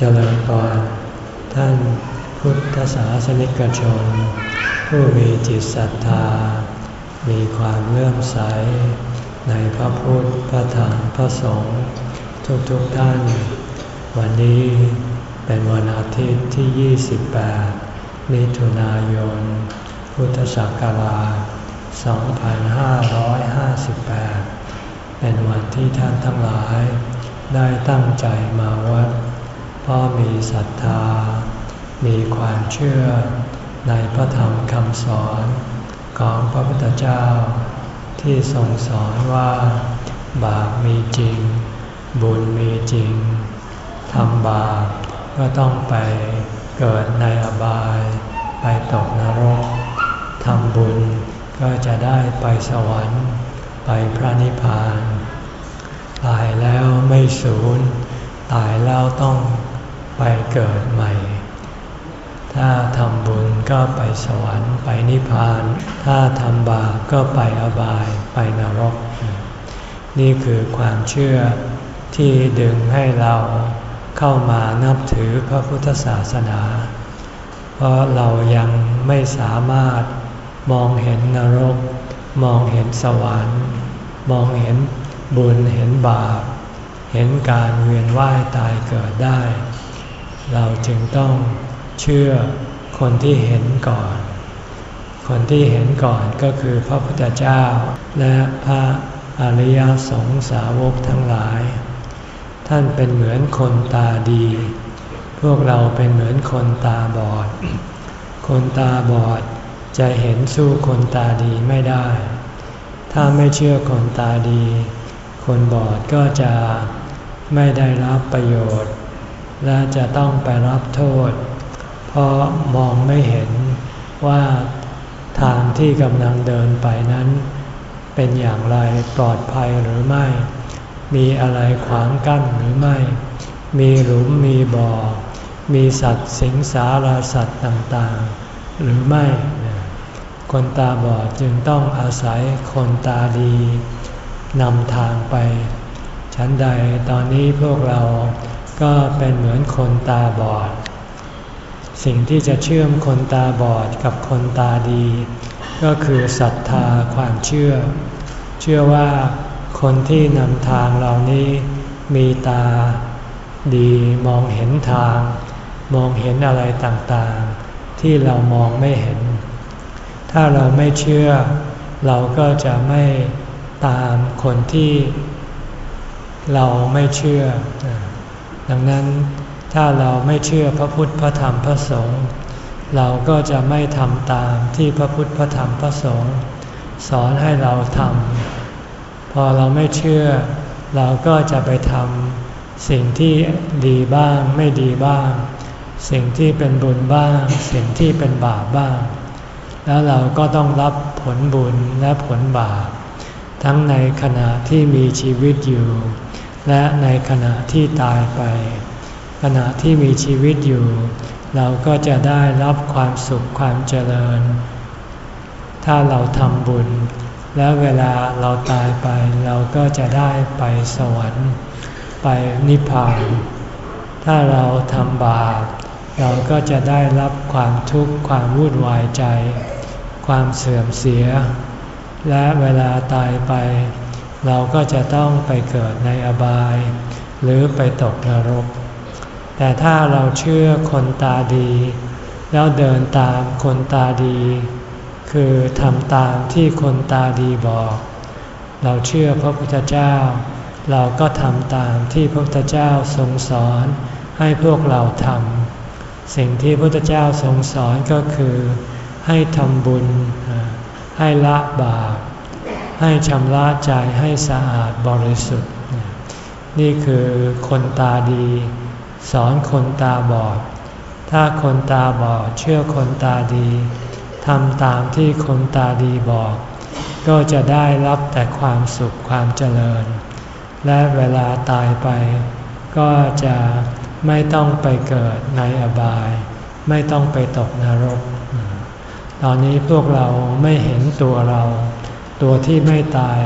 เจริญพรท่านพุทธศาสนิกชน ผู้มีจิตศรัทธา มีความเลื่อมใส ในพระพุทธพระธรรมพระสงฆ์ทุกๆทท่าน วันนี้เป็นวันอาทิตย์ที่ 28 มิถุนายน พุทธศักราช 2558 เป็นวันที่ท่านทั้งหลายได้ตั้งใจมาวัด เพราะมีศรัทธา มีความเชื่อในพระธรรมคำสอนของพระพุทธเจ้า ที่ทรงสอนว่า บาปมีจริง บุญมีจริงทำบาปก็ต้องไปเกิดในอบาย ไปตกนรกทำบุญก็จะได้ไปสวรรค์ ไปพระนิพพาน ตายแล้วไม่สูญ ตายแล้วต้อง ไปเกิดใหม่ ถ้าทำบุญก็ไปสวรรค์ไปนิพพาน ถ้าทำบาปก็ไปอบายไปนรก นี่คือความเชื่อที่ดึงให้เราเข้ามานับถือพระพุทธศาสนา เพราะเรายังไม่สามารถมองเห็นนรก มองเห็นสวรรค์ มองเห็นบุญเห็นบาป เห็นการเวียนว่ายตายเกิดได้ เราจึงต้องเชื่อคนที่เห็นก่อน คนที่เห็นก่อนก็คือพระพุทธเจ้า และพระอริยสงสาวกทั้งหลาย ท่านเป็นเหมือนคนตาดี พวกเราเป็นเหมือนคนตาบอด คนตาบอดจะเห็นสู้คนตาดีไม่ได้ ถ้าไม่เชื่อคนตาดี คนบอดก็จะไม่ได้รับประโยชน์ และจะต้องไปรับโทษ เพราะมองไม่เห็นว่าทางที่กำลังเดินไปนั้น เป็นอย่างไรปลอดภัยหรือไม่ มีอะไรขวางกั้นหรือไม่ มีหลุมมีบ่อ มีสัตว์สิงสาราสัตว์ต่างๆ หรือไม่ คนตาบอดจึงต้องอาศัยคนตาดีนำทางไปชั้นใดตอนนี้พวกเรา ก็เป็นเหมือนคนตาบอด สิ่งที่จะเชื่อมคนตาบอดกับคนตาดี ก็คือศรัทธาความเชื่อ เชื่อว่าคนที่นำทางเหล่านี้มีตาดีมองเห็นทาง มองเห็นอะไรต่างๆ ที่เรามองไม่เห็น ถ้าเราไม่เชื่อ เราก็จะไม่ตามคนที่เราไม่เชื่อ ดังนั้นถ้าเราไม่เชื่อพระพุทธพระธรรมพระสงฆ์เราก็จะไม่ทำตามที่พระพุทธพระธรรมพระสงฆ์สอนให้เราทำพอเราไม่เชื่อ เราก็จะไปทำสิ่งที่ดีบ้างไม่ดีบ้าง สิ่งที่เป็นบุญบ้าง สิ่งที่เป็นบาปบ้าง แล้วเราก็ต้องรับผลบุญและผลบาปทั้งในขณะที่มีชีวิตอยู่ และในขณะที่ตายไป ขณะที่มีชีวิตอยู่ เราก็จะได้รับความสุขความเจริญ ถ้าเราทำบุญ แล้วเวลาเราตายไป เราก็จะได้ไปสวรรค์ ไปนิพพาน ถ้าเราทำบาปเราก็จะได้รับความทุกข์ความวุ่นวายใจ ความเสื่อมเสีย และเวลาตายไป เราก็จะต้องไปเกิดในอบาย หรือไปตกนรก แต่ถ้าเราเชื่อคนตาดี แล้วเดินตามคนตาดี คือทำตามที่คนตาดีบอก เราเชื่อพระพุทธเจ้า เราก็ทำตามที่พระพุทธเจ้าทรงสอนให้พวกเราทำสิ่งที่พระพุทธเจ้าทรงสอนก็คือ ให้ทำบุญ ให้ละบาป ให้ชำระใจให้สะอาดบริสุทธิ์ นี่คือคนตาดี สอนคนตาบอด ถ้าคนตาบอดเชื่อคนตาดีทำตามที่คนตาดีบอก ก็จะได้รับแต่ความสุขความเจริญ และเวลาตายไป ก็จะไม่ต้องไปเกิดในอบาย ไม่ต้องไปตกนรก ตอนนี้พวกเราไม่เห็นตัวเรา ตัวที่ไม่ตาย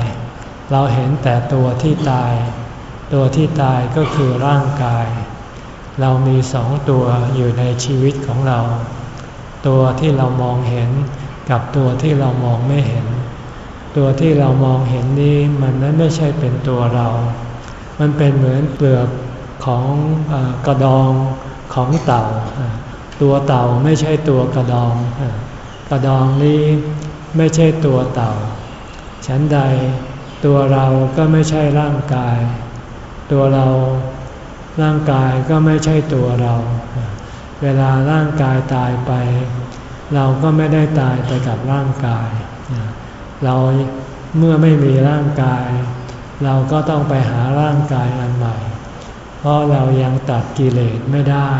เราเห็นแต่ตัวที่ตาย ตัวที่ตายก็คือร่างกาย เรามีสองตัวอยู่ในชีวิตของเรา ตัวที่เรามองเห็นกับตัวที่เรามองไม่เห็น ตัวที่เรามองเห็นนี้มันนั้นไม่ใช่เป็นตัวเรา มันเป็นเหมือนเปลือกของกระดองของเต่า ตัวเต่าไม่ใช่ตัวกระดอง กระดองนี้ไม่ใช่ตัวเต่า ฉันใดตัวเราก็ไม่ใช่ร่างกาย ตัวเราร่างกายก็ไม่ใช่ตัวเรา เวลาร่างกายตายไป เราก็ไม่ได้ตายไปกับร่างกาย เราเมื่อไม่มีร่างกาย เราก็ต้องไปหาร่างกายอันใหม่ เพราะเรายังตัดกิเลสไม่ได้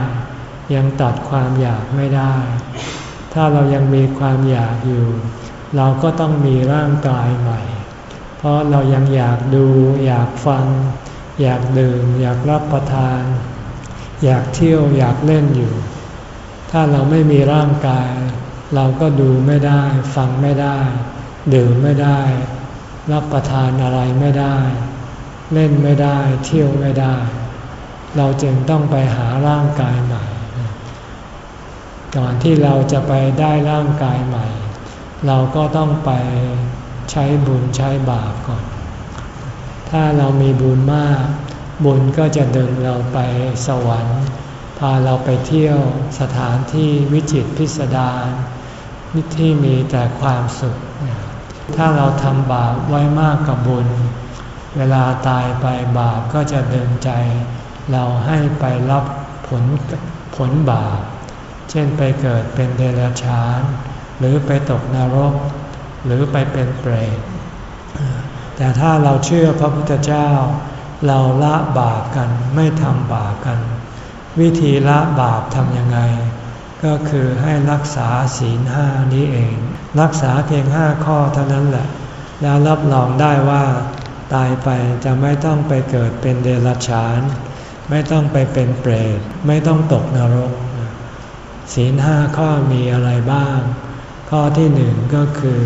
ยังตัดความอยากไม่ได้ ถ้าเรายังมีความอยากอยู่ เราก็ต้องมีร่างกายใหม่ เพราะเรายังอยากดู อยากฟัง อยากดื่ม อยากรับประทาน อยากเที่ยวอยากเล่นอยู่ ถ้าเราไม่มีร่างกาย เราก็ดูไม่ได้ ฟังไม่ได้ ดื่มไม่ได้ รับประทานอะไรไม่ได้ เล่นไม่ได้ เที่ยวไม่ได้ เราจึงต้องไปหาร่างกายใหม่ ก่อนที่เราจะไปได้ร่างกายใหม่ เราก็ต้องไปใช้บุญใช้บาปก่อน ถ้าเรามีบุญมาก บุญก็จะดึงเราไปสวรรค์ พาเราไปเที่ยวสถานที่วิจิตพิสดารที่มีแต่ความสุข ถ้าเราทำบาปไว้มากกับบุญ เวลาตายไปบาปก็จะดึงใจ เราให้ไปรับผลผลบาป เช่นไปเกิดเป็นเดรัจฉาน หรือไปตกนรก หรือไปเป็นเปรตแต่ถ้าเราเชื่อพระพุทธเจ้า เราละบาปกันไม่ทำบาปกัน วิธีละบาปทำยังไง ก็คือให้รักษาศีลห้านี้เอง รักษาเพียงห้าข้อเท่านั้นแหละ แล้วรับรองได้ว่า ตายไปจะไม่ต้องไปเกิดเป็นเดรัจฉาน ไม่ต้องไปเป็นเปรตไม่ต้องตกนรก ศีลห้าข้อมีอะไรบ้าง ข้อที่หนึ่งก็คือ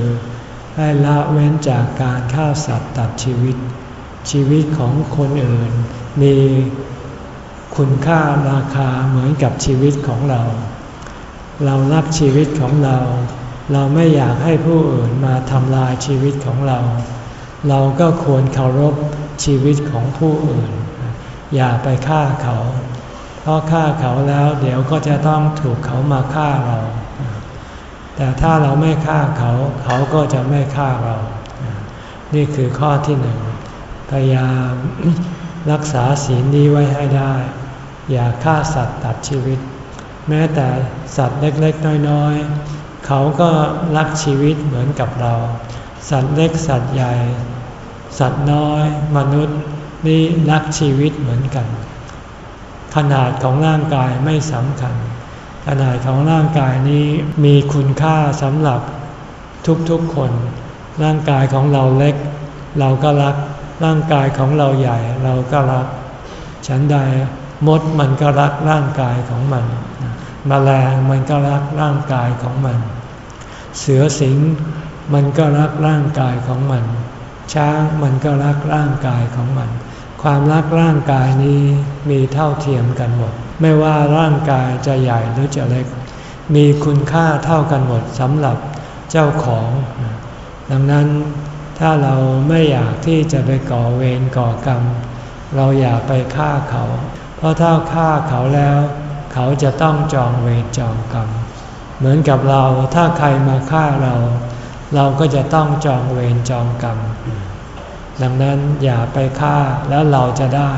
ให้ละเว้นจากการฆ่าสัตว์ตัดชีวิต ชีวิตของคนอื่น มีคุณค่าราคาเหมือนกับชีวิตของเรา เรารักชีวิตของเรา เราไม่อยากให้ผู้อื่นมาทำลายชีวิตของเรา เราก็ควรเคารพชีวิตของผู้อื่น อย่าไปฆ่าเขา เพราะฆ่าเขาแล้วเดี๋ยวก็จะต้องถูกเขามาฆ่าเรา แต่ถ้าเราไม่ฆ่าเขาเขาก็จะไม่ฆ่าเรา นี่คือข้อที่หนึ่งพยายามรักษาศีลนี้ไว้ให้ได้ อย่าฆ่าสัตว์ตัดชีวิต แม้แต่สัตว์เล็กๆน้อยๆ เขาก็รักชีวิตเหมือนกับเรา สัตว์เล็กสัตว์ใหญ่ สัตว์น้อย มนุษย์นี่รักชีวิตเหมือนกัน ขนาดของร่างกายไม่สำคัญ ขนาดของร่างกายนี้มีคุณค่าสำหรับทุกๆคน ร่างกายของเราเล็ก เราก็รัก ร่างกายของเราใหญ่เราก็รัก ฉันใดมดมันก็รักร่างกายของมันมแมลงมันก็รักร่างกายของมัน เสือสิงมันก็รักร่างกายของมัน ช้างมันก็รักร่างกายของมัน ความรักร่างกายนี้มีเท่าเทียมกันหมด ไม่ว่าร่างกายจะใหญ่หรือจะเล็ก มีคุณค่าเท่ากันหมดสำหรับเจ้าของ ดังนั้นถ้าเราไม่อยากที่จะไปก่อเวรก่อกรรม เราอย่าไปฆ่าเขา เพราะถ้าฆ่าเขาแล้ว เขาจะต้องจองเวรจองกรรม เหมือนกับเราถ้าใครมาฆ่าเรา เราก็จะต้องจองเวรจองกรรม ดังนั้นอย่าไปฆ่าแล้วเราจะได้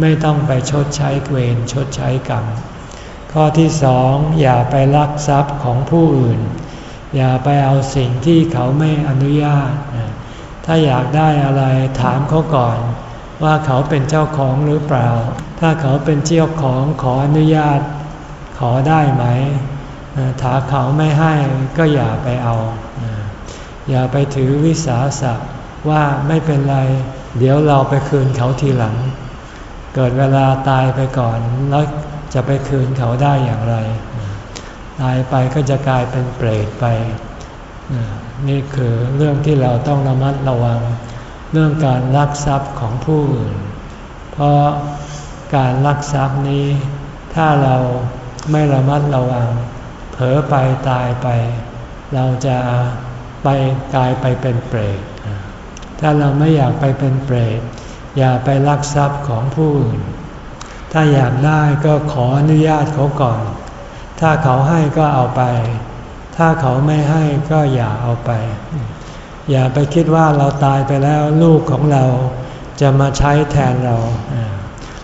ไม่ต้องไปชดใช้เวรชดใช้กรรม ข้อที่สองอย่าไปลักทรัพย์ของผู้อื่น อย่าไปเอาสิ่งที่เขาไม่อนุญาต ถ้าอยากได้อะไรถามเขาก่อน ว่าเขาเป็นเจ้าของหรือเปล่า ถ้าเขาเป็นเจ้าของขออนุญาต ขอได้ไหม ถ้าเขาไม่ให้ก็อย่าไปเอา อย่าไปถือวิสาสะว่าไม่เป็นไร เดี๋ยวเราไปคืนเขาทีหลัง เกิดเวลาตายไปก่อน แล้วจะไปคืนเขาได้อย่างไร ตายไปก็จะกลายเป็นเปรตไป นี่คือเรื่องที่เราต้องระมัดระวัง เรื่องการลักทรัพย์ของผู้อื่น เพราะการลักทรัพย์นี้ ถ้ถ้าเราไม่ระมัดระวัง เผลอไปตายไป เราจะไปกลายไปเป็นเปรตถ้าเราไม่อยากไปเป็นเปรต อย่าไปลักทรัพย์ของผู้อื่น ถ้าอยากได้ก็ขออนุญาตเขาก่อน ถ้าเขาให้ก็เอาไป ถ้าเขาไม่ให้ก็อย่าเอาไป อย่าไปคิดว่าเราตายไปแล้วลูกของเราจะมาใช้แทนเรา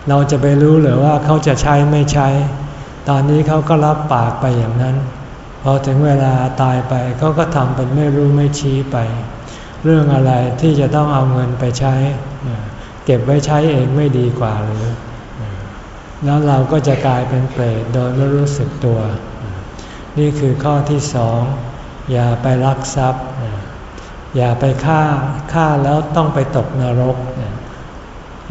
เราจะไปรู้หรือว่าเขาจะใช้ไม่ใช้ ตอนนี้เขาก็รับปากไปอย่างนั้น พอถึงเวลาตายไปเขาก็ทำเป็นไม่รู้ไม่ชี้ไป เรื่องอะไรที่จะต้องเอาเงินไปใช้ เก็บไว้ใช้เองไม่ดีกว่าหรือแล้วเราก็จะกลายเป็นเปรตโดยไม่รู้สึกตัว นี่คือข้อที่สองอย่าไปลักทรัพย์ อย่าไปฆ่าฆ่าแล้วต้องไปตกนรก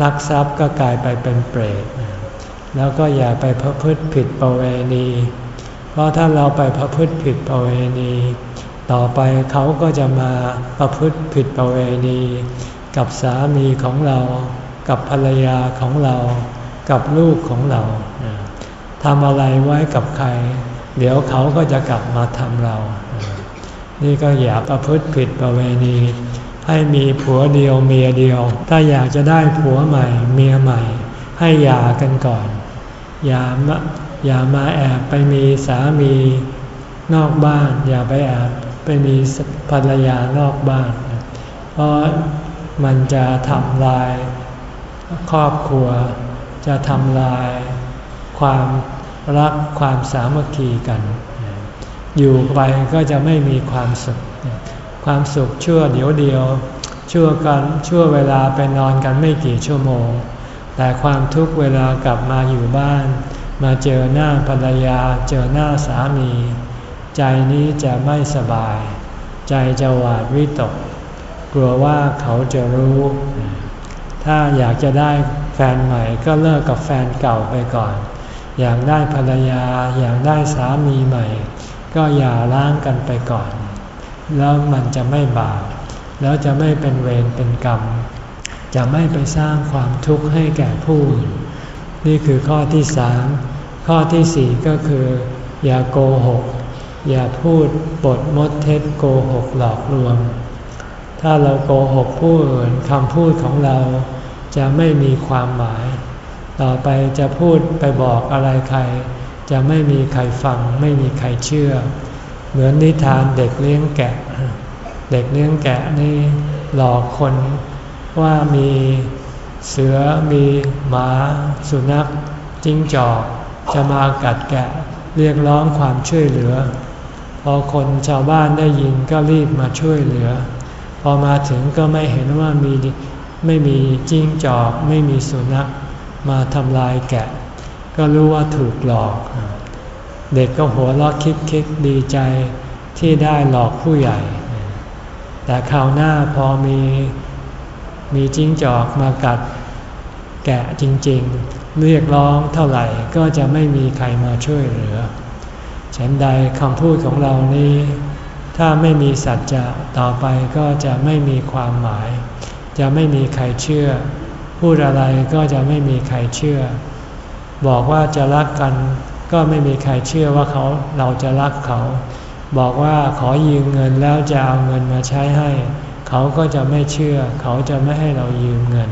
ลักทรัพย์ก็กลายไปเป็นเปรตแล้วก็อย่าไปพระพฤติผิดประเวณี เพราะถ้าเราไปพระพฤติผิดประเวณี ต่อไปเขาก็จะมาประพฤติผิดประเวณี กับสามีของเรา กับภรรยาของเรา กับลูกของเราทำอะไรไว้กับใคร เดี๋ยวเขาก็จะกลับมาทำเรา นี่ก็อย่าประพฤติผิดประเวณี ให้มีผัวเดียวเมียเดียว ถ้าอยากจะได้ผัวใหม่ เมียใหม่ ให้หย่ากันก่อน อย่ามาอย่ามาแอบไปมีสามีนอกบ้าน อย่าไปแอบไปมีภรรยานอกบ้าน เพราะ มันจะทำลายครอบครัว จะทำลายความรักความสามัคคีกัน อยู่ไปก็จะไม่มีความสุข ความสุขชั่วเดียวเดียว ชั่วกันชั่วเวลาไปนอนกันไม่กี่ชั่วโมง แต่ความทุกเวลากลับมาอยู่บ้าน มาเจอหน้าภรรยา เจอหน้าสามี ใจนี้จะไม่สบาย ใจจะหวาดวิตก กลัวว่าเขาจะรู้ ถ้าอยากจะได้แฟนใหม่ก็เลิกกับแฟนเก่าไปก่อน อยากได้ภรรยา อยากได้สามีใหม่ ก็อย่าล้างกันไปก่อน แล้วมันจะไม่บาปแล้วจะไม่เป็นเวรเป็นกรรม จะไม่ไปสร้างความทุกข์ให้แก่ผู้อื่นนี่คือข้อที่สามข้อที่สี่ก็คือ อย่าโกหก อย่าพูดปดมดเท็จโกหกหลอกลวง ถ้าเราโกหกผู้อื่นคำพูดของเราจะไม่มีความหมาย ต่อไปจะพูดไปบอกอะไรใคร จะไม่มีใครฟัง ไม่มีใครเชื่อ เหมือนนิทานเด็กเลี้ยงแกะ เด็กเลี้ยงแกะนี่หลอกคนว่ามีเสือมีหมาสุนัขจิ้งจอกจะมากัดแกะเรียกร้องความช่วยเหลือ พอคนชาวบ้านได้ยินก็รีบมาช่วยเหลือ พอมาถึงก็ไม่เห็นว่ามีไม่มีจิ้งจอก ไม่มีสุนัขมาทำลายแกะ ก็รู้ว่าถูกหลอก เด็กก็หัวเราะคิดคิดดีใจที่ได้หลอกผู้ใหญ่ แต่คราวหน้าพอมีมีจิ้งจอกมากัดแกะจริงๆ เรียกร้องเท่าไหร่ก็จะไม่มีใครมาช่วยเหลือฉันใดคำพูดของเรานี้ ถ้าไม่มีสัจจะต่อไปก็จะไม่มีความหมาย จะไม่มีใครเชื่อ พูดอะไรก็จะไม่มีใครเชื่อ บอกว่าจะรักกัน ก็ไม่มีใครเชื่อว่าเขาเราจะรักเขา บอกว่าขอยืมเงินแล้วจะเอาเงินมาใช้ให้ เขาก็จะไม่เชื่อ เขาจะไม่ให้เรายืมเงิน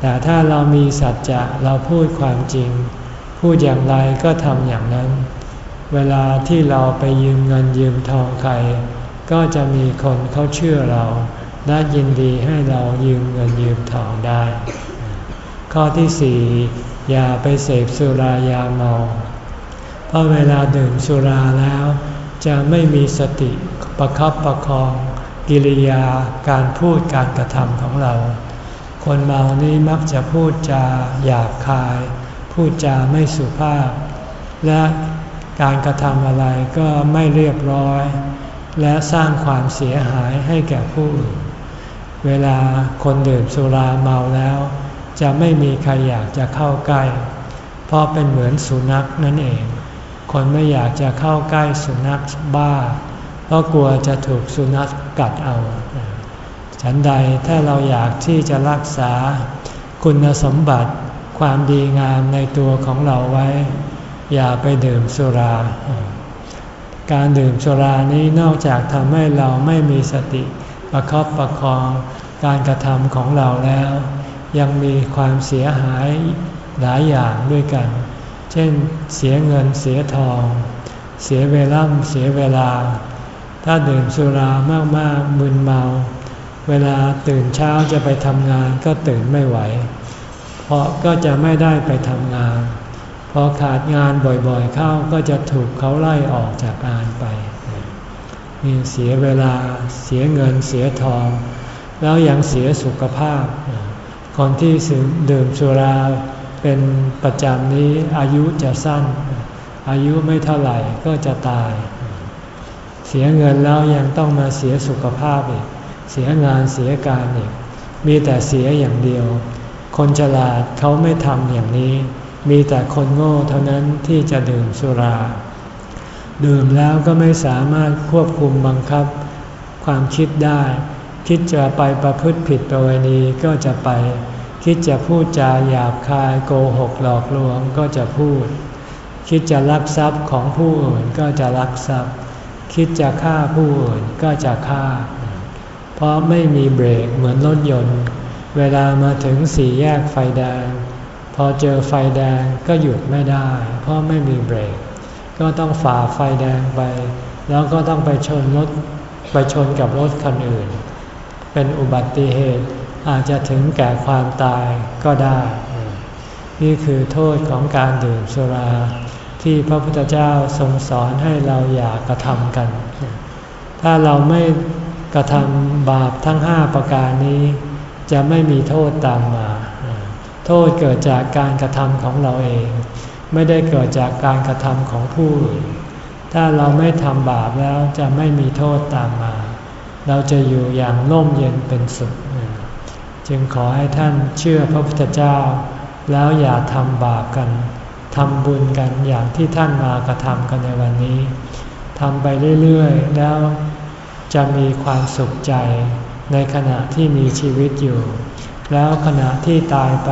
แต่ถ้าเรามีสัจจะเราพูดความจริง พูดอย่างไรก็ทำอย่างนั้น เวลาที่เราไปยืมเงินยืมทองใคร ก็จะมีคนเขาเชื่อเราและยินดีให้เรายืมเงินยืมทองได้ ข้อที่สี่อย่าไปเสพสุรายาเมา เพราะเวลาดื่มสุราแล้ว จะไม่มีสติประคับประคอง กิริยาการพูดการกระทำของเรา คนเมานี้มักจะพูดจาหยาบคาย พูดจาไม่สุภาพ และ การกระทำอะไรก็ไม่เรียบร้อย และสร้างความเสียหายให้แก่ผู้อื่นเวลาคนดื่มสุราเมาแล้ว จะไม่มีใครอยากจะเข้าใกล้ เพราะเป็นเหมือนสุนัขนั่นเอง คนไม่อยากจะเข้าใกล้สุนัขบ้า เพราะกลัวจะถูกสุนัขกัดเอา ฉันใดถ้าเราอยากที่จะรักษา คุณสมบัติความดีงามในตัวของเราไว้ อย่าไปดื่มสุรา การดื่มสุรานี้นอกจากทำให้เราไม่มีสติประคบประคองการกระทำของเราแล้ว ยังมีความเสียหายหลายอย่างด้วยกัน เช่น เสียเงินเสียทอง เสียเวลาเสียเวลา ถ้าดื่มสุรามากๆมึนเมา เวลาตื่นเช้าจะไปทำงานก็ตื่นไม่ไหว เพราะก็จะไม่ได้ไปทำงาน อขาดงานบ่อยๆเข้าก็จะถูกเขาไล่ออกจากงานไปมีเสียเวลาเสียเงินเสียทอง แล้วยังเสียสุขภาพ คนที่ดื่มสุราเป็นประจำนี้อายุจะสั้น อายุไม่เท่าไหร่ก็จะตาย เสียเงินแล้วยังต้องมาเสียสุขภาพอีกเสียงานเสียการอีกมีแต่เสียอย่างเดียว คนฉลาดเขาไม่ทำอย่างนี้ มีแต่คนโง่เท่านั้นที่จะดื่มสุรา ดื่มแล้วก็ไม่สามารถควบคุมบังคับ ความคิดได้ คิดจะไปประพฤติผิดประเวณีก็จะไป คิดจะพูดจาหยาบคายโกหกหลอกลวงก็จะพูด คิดจะลักทรัพย์ของผู้อื่นก็จะลักทรัพย์ คิดจะฆ่าผู้อื่นก็จะฆ่า เพราะไม่มีเบรกเหมือนรถยนต์ เวลามาถึงสี่แยกไฟแดง พอเจอไฟแดงก็หยุดไม่ได้ เพราะไม่มีเบรก ก็ต้องฝ่าไฟแดงไป แล้วก็ต้องไปชนรถไปชนกับรถคันอื่น เป็นอุบัติเหตุอาจจะถึงแก่ความตายก็ได้ นี่คือโทษของการดื่มสุรา ที่พระพุทธเจ้าทรงสอนให้เราอย่ากระทำกัน ถ้าเราไม่กระทำบาปทั้งห้าประการนี้ จะไม่มีโทษตามมา โทษเกิดจากการกระทำของเราเอง ไม่ได้เกิดจากการกระทำของผู้อื่นถ้าเราไม่ทำบาปแล้วจะไม่มีโทษตามมา เราจะอยู่อย่างร่มเย็นเป็นสุข จึงขอให้ท่านเชื่อพระพุทธเจ้า แล้วอย่าทำบาปกันทำบุญกันอย่างที่ท่านมากระทำกันในวันนี้ทำไปเรื่อยๆ แล้วจะมีความสุขใจในขณะที่มีชีวิตอยู่ แล้วขณะที่ตายไป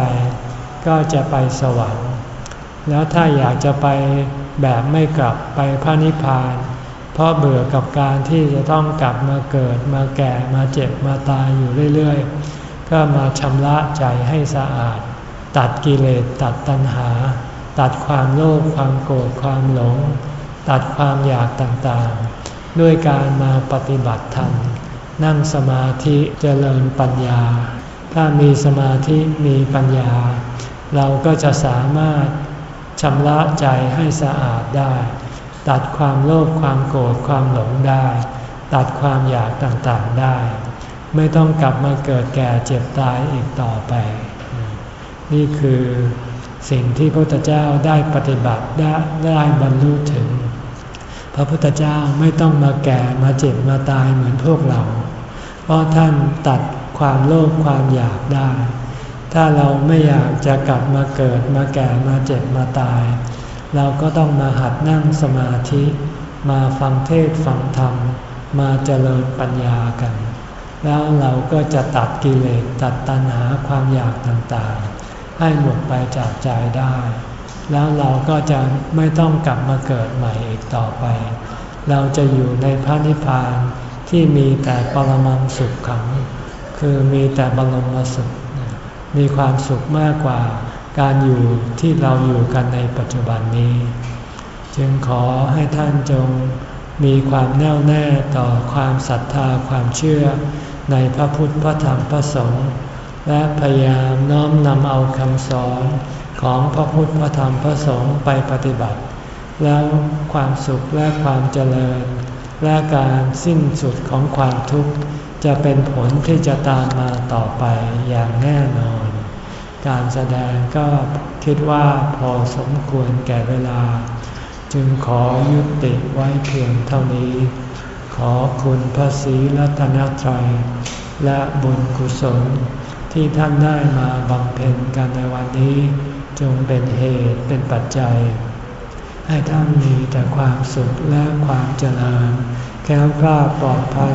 ก็จะไปสวรรค์ แล้วถ้าอยากจะไปแบบไม่กลับไปพระนิพพาน เพราะเบื่อกับการที่จะต้องกลับมาเกิดมาแก่มาเจ็บมาตายอยู่เรื่อยๆ ก็มาชำระใจให้สะอาด ตัดกิเลสตัดตัณหา ตัดความโลภความโกรธความหลง ตัดความอยากต่างๆ ด้วยการมาปฏิบัติธรรมนั่งสมาธิเจริญปัญญา ถ้ามีสมาธิมีปัญญา เราก็จะสามารถชำระใจให้สะอาดได้ ตัดความโลภความโกรธความหลงได้ ตัดความอยากต่างๆได้ ไม่ต้องกลับมาเกิดแก่เจ็บตายอีกต่อไป นี่คือสิ่งที่พระพุทธเจ้าได้ปฏิบัติได้ได้บรรลุถึง พระพุทธเจ้าไม่ต้องมาแก่มาเจ็บมาตายเหมือนพวกเรา เพราะท่านตัด ความโลภความอยากได้ ถ้าเราไม่อยากจะกลับมาเกิดมาแก่มาเจ็บมาตาย เราก็ต้องมาหัดนั่งสมาธิ มาฟังเทศฟังธรรม มาเจริญปัญญากัน แล้วเราก็จะตัดกิเลสตัดตัณหาความอยากต่างๆ ให้หมดไปจากใจได้ แล้วเราก็จะไม่ต้องกลับมาเกิดใหม่อีกต่อไป เราจะอยู่ในพระนิพพานที่มีแต่ปรมังสุขขัง คือมีแต่บรมสุข มีความสุขมากกว่าการอยู่ที่เราอยู่กันในปัจจุบันนี้ จึงขอให้ท่านจงมีความแน่วแน่ต่อความศรัทธาความเชื่อในพระพุทธพระธรรมพระสงฆ์และพยายามน้อมนำเอาคำสอนของพระพุทธพระธรรมพระสงฆ์ไปปฏิบัติ แล้วความสุขและความเจริญ และการสิ้นสุดของความทุกข์ จะเป็นผลที่จะตามมาต่อไปอย่างแน่นอน การแสดงก็คิดว่าพอสมควรแก่เวลา จึงขอยุติไว้เพียงเท่านี้ ขอคุณพระศรีรัตนตรัย และบุญกุศลที่ท่านได้มาบำเพ็ญกันในวันนี้ จงเป็นเหตุเป็นปัจจัย ให้ท่านมีแต่ความสุขและความเจริญแค้วคลาดปลอดภัย